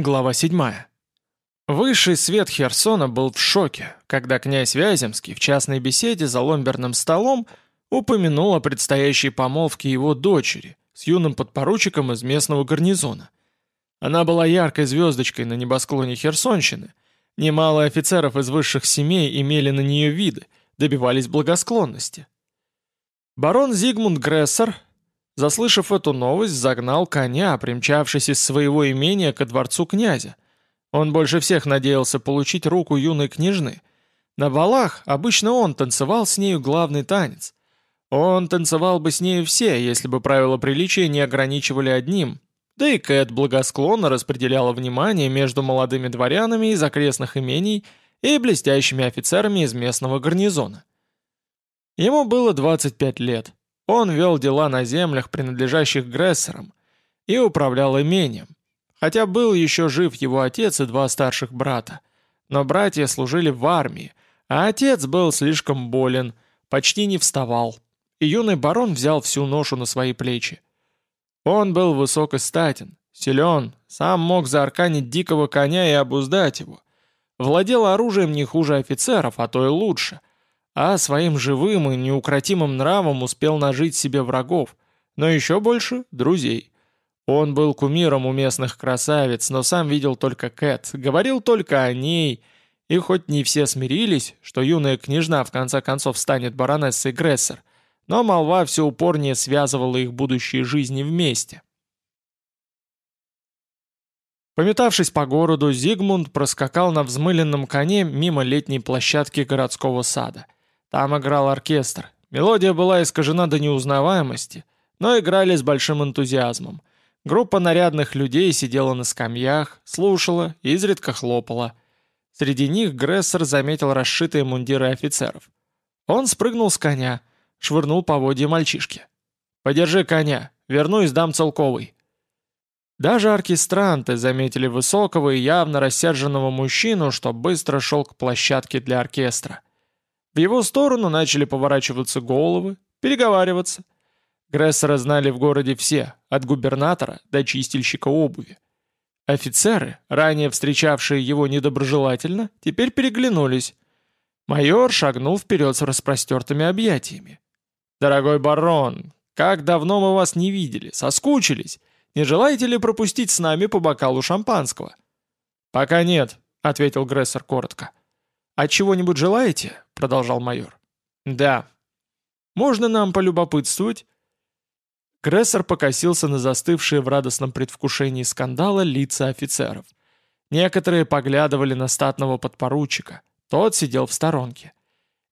Глава 7. Высший свет Херсона был в шоке, когда князь Вяземский в частной беседе за ломберным столом упомянул о предстоящей помолвке его дочери с юным подпоручиком из местного гарнизона. Она была яркой звездочкой на небосклоне Херсонщины. Немало офицеров из высших семей имели на нее виды, добивались благосклонности. Барон Зигмунд Грессер, Заслышав эту новость, загнал коня, примчавшись из своего имения ко дворцу князя. Он больше всех надеялся получить руку юной княжны. На балах обычно он танцевал с нею главный танец. Он танцевал бы с нею все, если бы правила приличия не ограничивали одним. Да и Кэт благосклонно распределяла внимание между молодыми дворянами из окрестных имений и блестящими офицерами из местного гарнизона. Ему было 25 лет. Он вел дела на землях, принадлежащих Грессерам, и управлял имением. Хотя был еще жив его отец и два старших брата. Но братья служили в армии, а отец был слишком болен, почти не вставал. И юный барон взял всю ношу на свои плечи. Он был высок и статен, силен, сам мог заарканить дикого коня и обуздать его. Владел оружием не хуже офицеров, а то и лучше а своим живым и неукротимым нравом успел нажить себе врагов, но еще больше — друзей. Он был кумиром у местных красавиц, но сам видел только Кэт, говорил только о ней, и хоть не все смирились, что юная княжна в конце концов станет баронессой Грессер, но молва все упорнее связывала их будущие жизни вместе. Пометавшись по городу, Зигмунд проскакал на взмыленном коне мимо летней площадки городского сада — там играл оркестр. Мелодия была искажена до неузнаваемости, но играли с большим энтузиазмом. Группа нарядных людей сидела на скамьях, слушала и изредка хлопала. Среди них Грессер заметил расшитые мундиры офицеров. Он спрыгнул с коня, швырнул поводья мальчишке. «Подержи коня, вернусь, дам целковый». Даже оркестранты заметили высокого и явно рассерженного мужчину, что быстро шел к площадке для оркестра. В его сторону начали поворачиваться головы, переговариваться. Грессера знали в городе все, от губернатора до чистильщика обуви. Офицеры, ранее встречавшие его недоброжелательно, теперь переглянулись. Майор шагнул вперед с распростертыми объятиями. «Дорогой барон, как давно мы вас не видели, соскучились. Не желаете ли пропустить с нами по бокалу шампанского?» «Пока нет», — ответил Грессер коротко. «А чего-нибудь желаете?» — продолжал майор. «Да». «Можно нам полюбопытствовать?» Грессер покосился на застывшие в радостном предвкушении скандала лица офицеров. Некоторые поглядывали на статного подпоручика. Тот сидел в сторонке.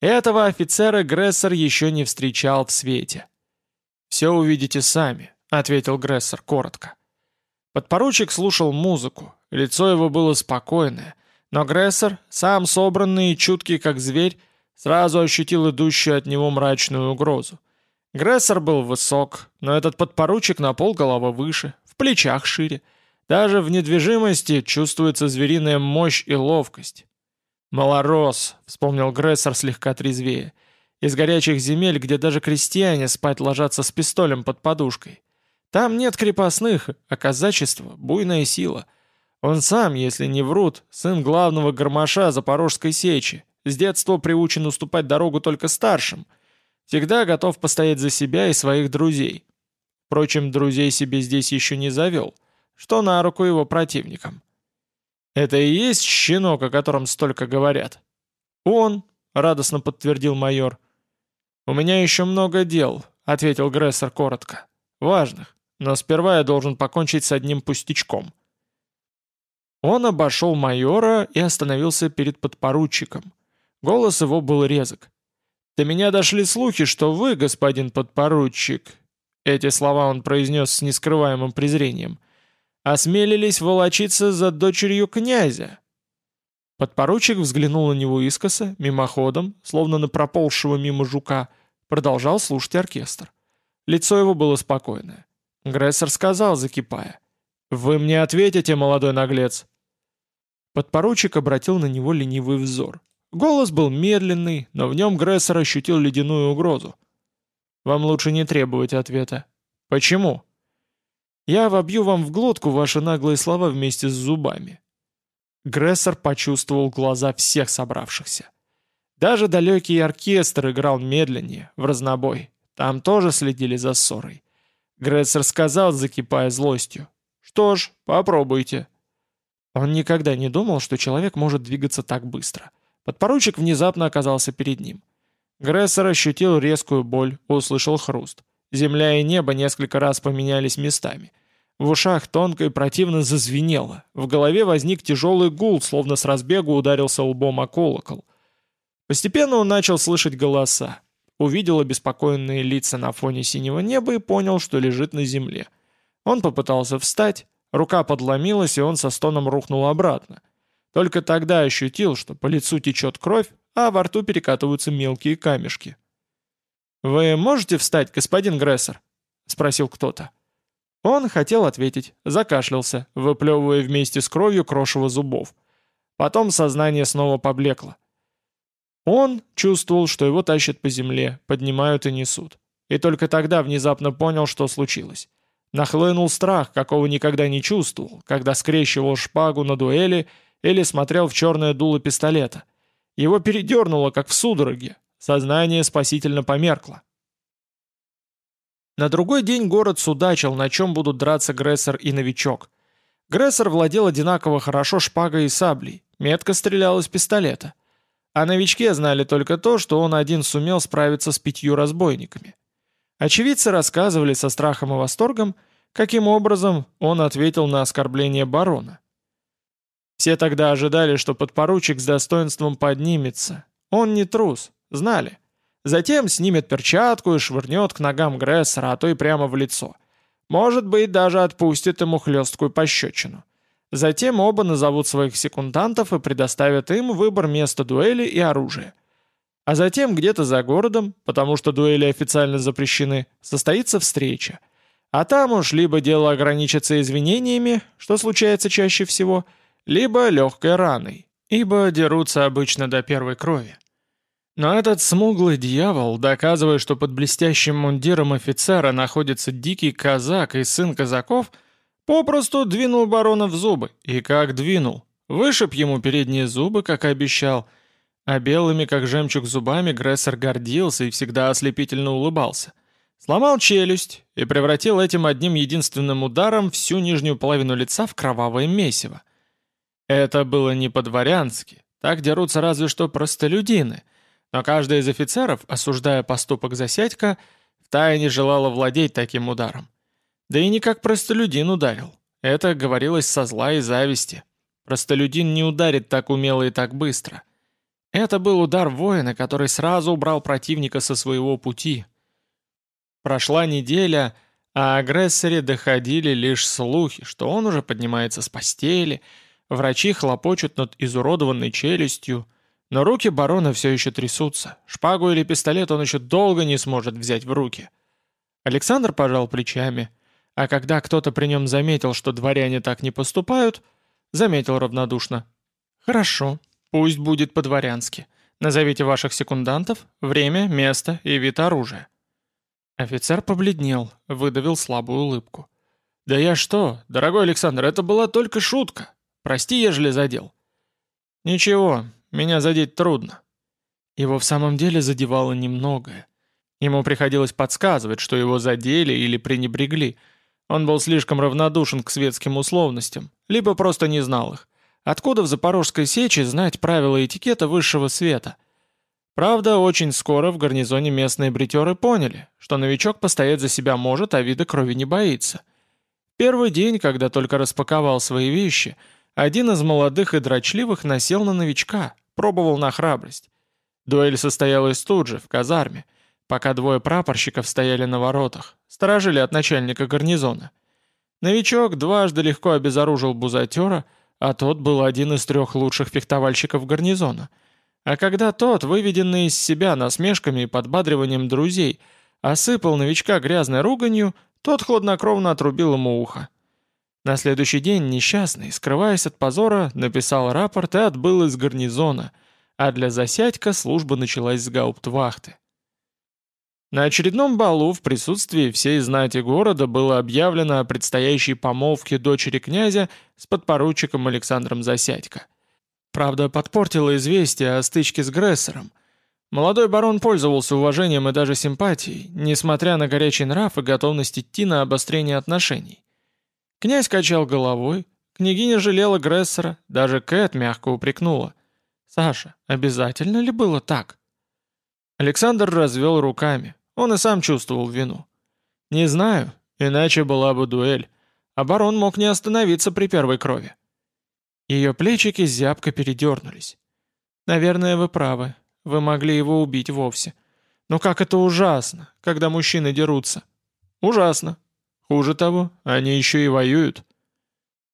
Этого офицера Грессер еще не встречал в свете. «Все увидите сами», — ответил Грессер коротко. Подпоручик слушал музыку, лицо его было спокойное, но Грессер, сам собранный и чуткий как зверь, сразу ощутил идущую от него мрачную угрозу. Грессер был высок, но этот подпоручик на полголовы выше, в плечах шире. Даже в недвижимости чувствуется звериная мощь и ловкость. «Малорос», — вспомнил Грессер слегка трезвее, — «из горячих земель, где даже крестьяне спать ложатся с пистолем под подушкой. Там нет крепостных, а казачество — буйная сила. Он сам, если не врут, сын главного гармоша Запорожской сечи, с детства приучен уступать дорогу только старшим, всегда готов постоять за себя и своих друзей. Впрочем, друзей себе здесь еще не завел, что на руку его противникам. Это и есть щенок, о котором столько говорят. Он, радостно подтвердил майор. У меня еще много дел, ответил Грессер коротко. Важных, но сперва я должен покончить с одним пустячком. Он обошел майора и остановился перед подпоручиком. Голос его был резок. «До меня дошли слухи, что вы, господин подпоручик...» Эти слова он произнес с нескрываемым презрением. «Осмелились волочиться за дочерью князя». Подпоручик взглянул на него искоса, мимоходом, словно на проползшего мимо жука, продолжал слушать оркестр. Лицо его было спокойное. Грессер сказал, закипая. «Вы мне ответите, молодой наглец?» Подпоручик обратил на него ленивый взор. Голос был медленный, но в нем Грессер ощутил ледяную угрозу. «Вам лучше не требовать ответа». «Почему?» Я вобью вам в глотку ваши наглые слова вместе с зубами». Грессер почувствовал глаза всех собравшихся. Даже далекий оркестр играл медленнее, в разнобой. Там тоже следили за ссорой. Грессер сказал, закипая злостью. «Что ж, попробуйте». Он никогда не думал, что человек может двигаться так быстро. Подпоручик внезапно оказался перед ним. Грессер ощутил резкую боль, услышал хруст. Земля и небо несколько раз поменялись местами. В ушах тонко и противно зазвенело. В голове возник тяжелый гул, словно с разбегу ударился лбом о колокол. Постепенно он начал слышать голоса. Увидел обеспокоенные лица на фоне синего неба и понял, что лежит на земле. Он попытался встать, рука подломилась, и он со стоном рухнул обратно. Только тогда ощутил, что по лицу течет кровь, а во рту перекатываются мелкие камешки. «Вы можете встать, господин Грессер?» — спросил кто-то. Он хотел ответить, закашлялся, выплевывая вместе с кровью крошево зубов. Потом сознание снова поблекло. Он чувствовал, что его тащат по земле, поднимают и несут. И только тогда внезапно понял, что случилось. Нахлынул страх, какого никогда не чувствовал, когда скрещивал шпагу на дуэли или смотрел в черное дуло пистолета. Его передернуло, как в судороге. Сознание спасительно померкло. На другой день город судачил, на чем будут драться Грессер и новичок. Грессер владел одинаково хорошо шпагой и саблей, метко стрелял из пистолета. А новички знали только то, что он один сумел справиться с пятью разбойниками. Очевидцы рассказывали со страхом и восторгом, каким образом он ответил на оскорбление барона. Все тогда ожидали, что подпоручик с достоинством поднимется. Он не трус, знали. Затем снимет перчатку и швырнет к ногам Грессера, а то и прямо в лицо. Может быть, даже отпустит ему хлесткую пощечину. Затем оба назовут своих секундантов и предоставят им выбор места дуэли и оружия. А затем где-то за городом, потому что дуэли официально запрещены, состоится встреча. А там уж либо дело ограничится извинениями, что случается чаще всего, либо легкой раной, ибо дерутся обычно до первой крови. Но этот смуглый дьявол, доказывая, что под блестящим мундиром офицера находится дикий казак и сын казаков, попросту двинул барона в зубы. И как двинул? Вышиб ему передние зубы, как обещал. А белыми, как жемчуг, зубами Грессер гордился и всегда ослепительно улыбался. Сломал челюсть и превратил этим одним единственным ударом всю нижнюю половину лица в кровавое месиво. Это было не по-дворянски. Так дерутся разве что простолюдины — но каждый из офицеров, осуждая поступок Засядька, втайне желала владеть таким ударом. Да и не как простолюдин ударил. Это говорилось со зла и зависти. Простолюдин не ударит так умело и так быстро. Это был удар воина, который сразу убрал противника со своего пути. Прошла неделя, а агрессоре доходили лишь слухи, что он уже поднимается с постели, врачи хлопочут над изуродованной челюстью, но руки барона все еще трясутся. Шпагу или пистолет он еще долго не сможет взять в руки. Александр пожал плечами, а когда кто-то при нем заметил, что дворяне так не поступают, заметил равнодушно. «Хорошо, пусть будет по-дворянски. Назовите ваших секундантов, время, место и вид оружия». Офицер побледнел, выдавил слабую улыбку. «Да я что, дорогой Александр, это была только шутка. Прости, ежели задел». «Ничего, меня задеть трудно». Его в самом деле задевало немногое. Ему приходилось подсказывать, что его задели или пренебрегли. Он был слишком равнодушен к светским условностям, либо просто не знал их. Откуда в Запорожской сече знать правила этикета высшего света? Правда, очень скоро в гарнизоне местные бритеры поняли, что новичок постоять за себя может, а вида крови не боится. Первый день, когда только распаковал свои вещи – один из молодых и дрочливых насел на новичка, пробовал на храбрость. Дуэль состоялась тут же, в казарме, пока двое прапорщиков стояли на воротах, сторожили от начальника гарнизона. Новичок дважды легко обезоружил бузатера, а тот был один из трех лучших фехтовальщиков гарнизона. А когда тот, выведенный из себя насмешками и подбадриванием друзей, осыпал новичка грязной руганью, тот хладнокровно отрубил ему ухо. На следующий день несчастный, скрываясь от позора, написал рапорт и отбыл из гарнизона, а для Засядька служба началась с гауптвахты. На очередном балу в присутствии всей знати города было объявлено о предстоящей помолвке дочери князя с подпоручиком Александром Засядько. Правда, подпортило известие о стычке с Грессером. Молодой барон пользовался уважением и даже симпатией, несмотря на горячий нрав и готовность идти на обострение отношений. Князь качал головой, княгиня жалела Грессера, даже Кэт мягко упрекнула. «Саша, обязательно ли было так?» Александр развел руками. Он и сам чувствовал вину. «Не знаю, иначе была бы дуэль. А барон мог не остановиться при первой крови». Ее плечики зябко передернулись. «Наверное, вы правы. Вы могли его убить вовсе. Но как это ужасно, когда мужчины дерутся. Ужасно. Хуже того, они еще и воюют».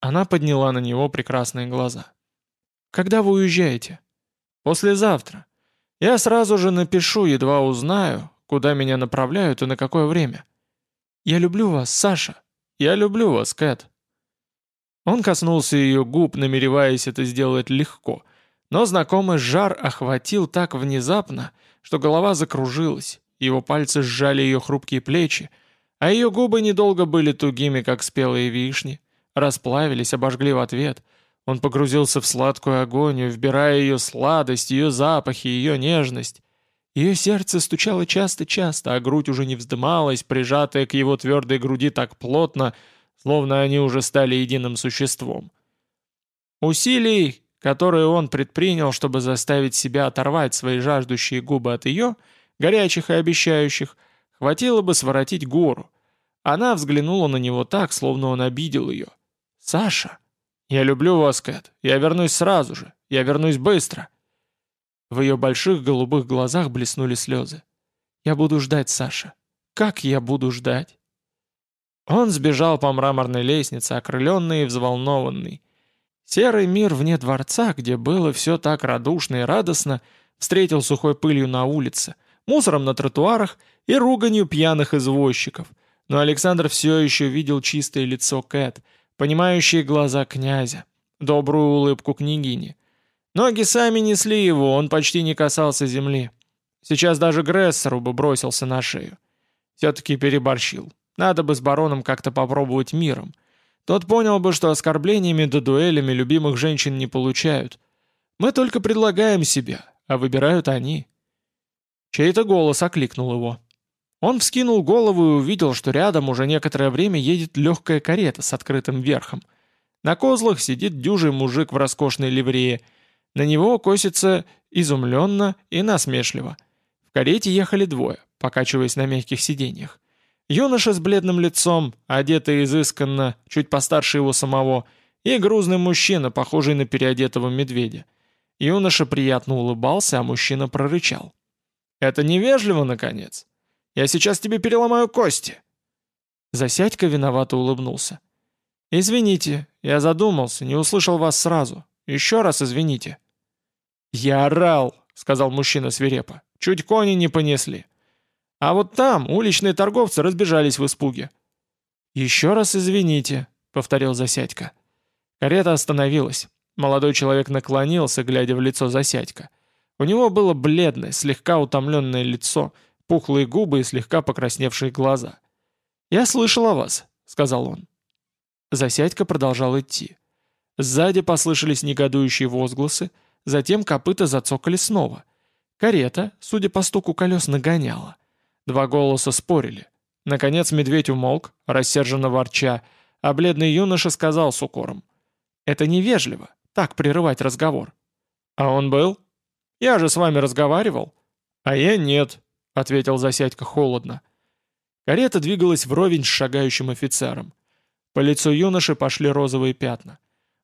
Она подняла на него прекрасные глаза. «Когда вы уезжаете?» «Послезавтра. Я сразу же напишу, едва узнаю, куда меня направляют и на какое время. Я люблю вас, Саша. Я люблю вас, Кэт». Он коснулся ее губ, намереваясь это сделать легко, но знакомый жар охватил так внезапно, что голова закружилась, его пальцы сжали ее хрупкие плечи, а ее губы недолго были тугими, как спелые вишни, расплавились, обожгли в ответ — он погрузился в сладкую агонию, вбирая ее сладость, ее запахи, ее нежность. Ее сердце стучало часто-часто, а грудь уже не вздымалась, прижатая к его твердой груди так плотно, словно они уже стали единым существом. Усилий, которые он предпринял, чтобы заставить себя оторвать свои жаждущие губы от ее, горячих и обещающих, хватило бы своротить гору. Она взглянула на него так, словно он обидел ее. «Саша!» «Я люблю вас, Кэт. Я вернусь сразу же. Я вернусь быстро». В ее больших голубых глазах блеснули слезы. «Я буду ждать, Саша. Как я буду ждать?» Он сбежал по мраморной лестнице, окрыленный и взволнованный. Серый мир вне дворца, где было все так радушно и радостно, встретил сухой пылью на улице, мусором на тротуарах и руганью пьяных извозчиков. Но Александр все еще видел чистое лицо Кэт — понимающие глаза князя, добрую улыбку княгини. Ноги сами несли его, он почти не касался земли. Сейчас даже Грессеру бы бросился на шею. Все-таки переборщил. Надо бы с бароном как-то попробовать миром. Тот понял бы, что оскорблениями да дуэлями любимых женщин не получают. Мы только предлагаем себя, а выбирают они. Чей-то голос окликнул его. Он вскинул голову и увидел, что рядом уже некоторое время едет легкая карета с открытым верхом. На козлах сидит дюжий мужик в роскошной ливрее. На него косится изумленно и насмешливо. В карете ехали двое, покачиваясь на мягких сиденьях. Юноша с бледным лицом, одетый изысканно, чуть постарше его самого, и грузный мужчина, похожий на переодетого медведя. Юноша приятно улыбался, а мужчина прорычал. «Это невежливо, наконец!» Я сейчас тебе переломаю кости!» Засядька виновато улыбнулся. «Извините, я задумался, не услышал вас сразу. Еще раз извините». «Я орал», — сказал мужчина свирепо. «Чуть кони не понесли. А вот там уличные торговцы разбежались в испуге». «Еще раз извините», — повторил Засядька. Карета остановилась. Молодой человек наклонился, глядя в лицо Засядька. У него было бледное, слегка утомленное лицо — пухлые губы и слегка покрасневшие глаза. «Я слышал о вас», — сказал он. Засядька продолжал идти. Сзади послышались негодующие возгласы, затем копыта зацокали снова. Карета, судя по стуку колес, нагоняла. Два голоса спорили. Наконец медведь умолк, рассерженно ворча, а бледный юноша сказал с укором. «Это невежливо, так прерывать разговор». «А он был?» «Я же с вами разговаривал». «А я нет», — ответил Засядько холодно. Карета двигалась вровень с шагающим офицером. По лицу юноши пошли розовые пятна.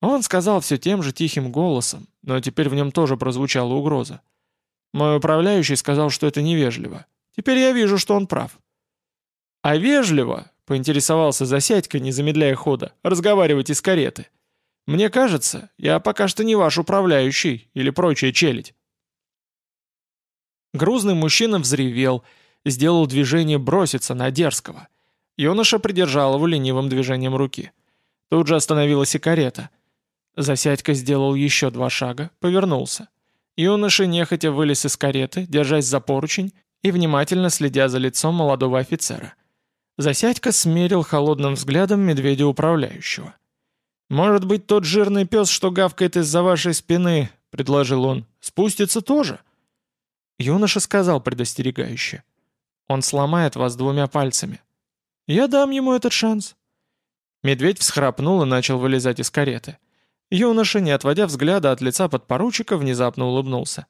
Он сказал все тем же тихим голосом, но теперь в нем тоже прозвучала угроза. Мой управляющий сказал, что это невежливо. Теперь я вижу, что он прав. А вежливо, поинтересовался Засядько, не замедляя хода, разговаривать из кареты. Мне кажется, я пока что не ваш управляющий или прочая челядь. Грузный мужчина взревел, сделал движение броситься на дерзкого. Юноша придержал его ленивым движением руки. Тут же остановилась и карета. Засядька сделал еще два шага, повернулся. Юноша нехотя вылез из кареты, держась за поручень, и внимательно следя за лицом молодого офицера. Засядька смерил холодным взглядом медведя управляющего. «Может быть, тот жирный пес, что гавкает из-за вашей спины, — предложил он, — спустится тоже?» Юноша сказал предостерегающе. «Он сломает вас двумя пальцами». «Я дам ему этот шанс». Медведь всхрапнул и начал вылезать из кареты. Юноша, не отводя взгляда от лица подпоручика, внезапно улыбнулся.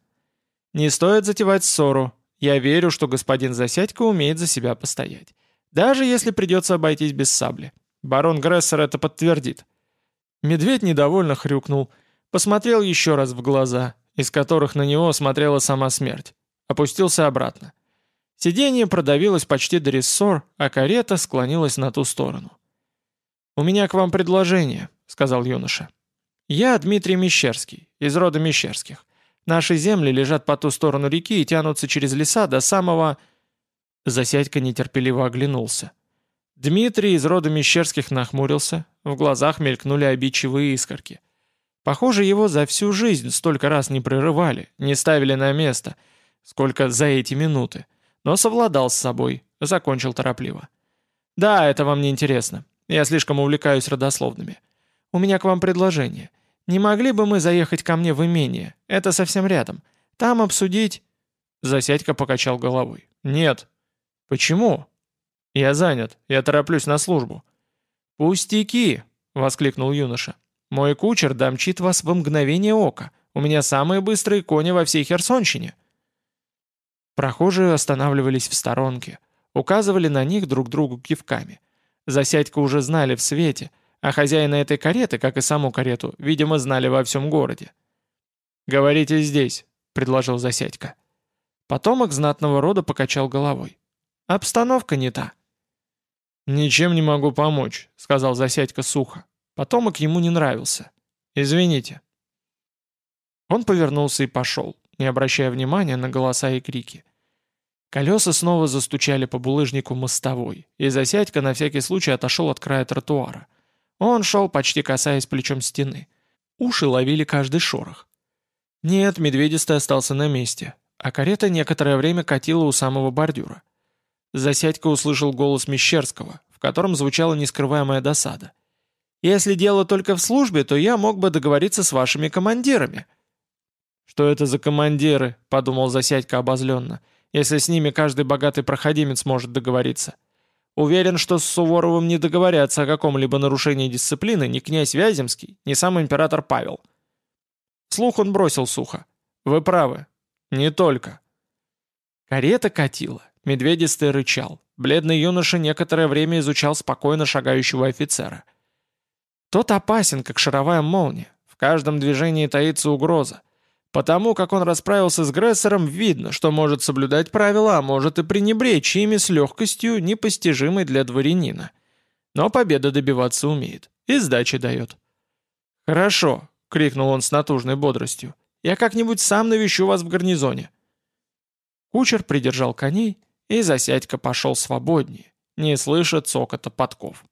«Не стоит затевать ссору. Я верю, что господин Засядько умеет за себя постоять. Даже если придется обойтись без сабли. Барон Грессер это подтвердит». Медведь недовольно хрюкнул, посмотрел еще раз в глаза, из которых на него смотрела сама смерть. Опустился обратно. Сиденье продавилось почти до рессор, а карета склонилась на ту сторону. «У меня к вам предложение», — сказал юноша. «Я Дмитрий Мещерский, из рода Мещерских. Наши земли лежат по ту сторону реки и тянутся через леса до самого...» Засядька нетерпеливо оглянулся. Дмитрий из рода Мещерских нахмурился, в глазах мелькнули обидчивые искорки. Похоже, его за всю жизнь столько раз не прерывали, не ставили на место, сколько за эти минуты. Но совладал с собой, закончил торопливо. «Да, это вам не интересно. Я слишком увлекаюсь родословными. У меня к вам предложение. Не могли бы мы заехать ко мне в имение? Это совсем рядом. Там обсудить...» Засядька покачал головой. «Нет». «Почему?» «Я занят. Я тороплюсь на службу». «Пустяки!» — воскликнул юноша. «Мой кучер домчит вас во мгновение ока. У меня самые быстрые кони во всей Херсонщине». Прохожие останавливались в сторонке, указывали на них друг другу кивками. Засядька уже знали в свете, а хозяина этой кареты, как и саму карету, видимо, знали во всем городе. «Говорите здесь», — предложил Засядька. Потомок знатного рода покачал головой. «Обстановка не та». «Ничем не могу помочь», — сказал Засядька сухо. Потомок ему не нравился. «Извините». Он повернулся и пошел, не обращая внимания на голоса и крики. Колеса снова застучали по булыжнику мостовой, и Засядька на всякий случай отошел от края тротуара. Он шел, почти касаясь плечом стены. Уши ловили каждый шорох. Нет, медведистый остался на месте, а карета некоторое время катила у самого бордюра. Засядька услышал голос Мещерского, в котором звучала нескрываемая досада. «Если дело только в службе, то я мог бы договориться с вашими командирами». «Что это за командиры?» — подумал Засядька обозленно. «Если с ними каждый богатый проходимец может договориться». Уверен, что с Суворовым не договорятся о каком-либо нарушении дисциплины ни князь Вяземский, ни сам император Павел. Слух он бросил сухо. «Вы правы. Не только». Карета катила. Медведистый рычал. Бледный юноша некоторое время изучал спокойно шагающего офицера. Тот опасен, как шаровая молния. В каждом движении таится угроза. Потому как он расправился с Грессером, видно, что может соблюдать правила, а может и пренебречь ими с легкостью, непостижимой для дворянина. Но победа добиваться умеет. И сдачи дает. «Хорошо», — крикнул он с натужной бодростью. «Я как-нибудь сам навещу вас в гарнизоне». Кучер придержал коней, и Засядько пошел свободнее, не слыша цокота подков.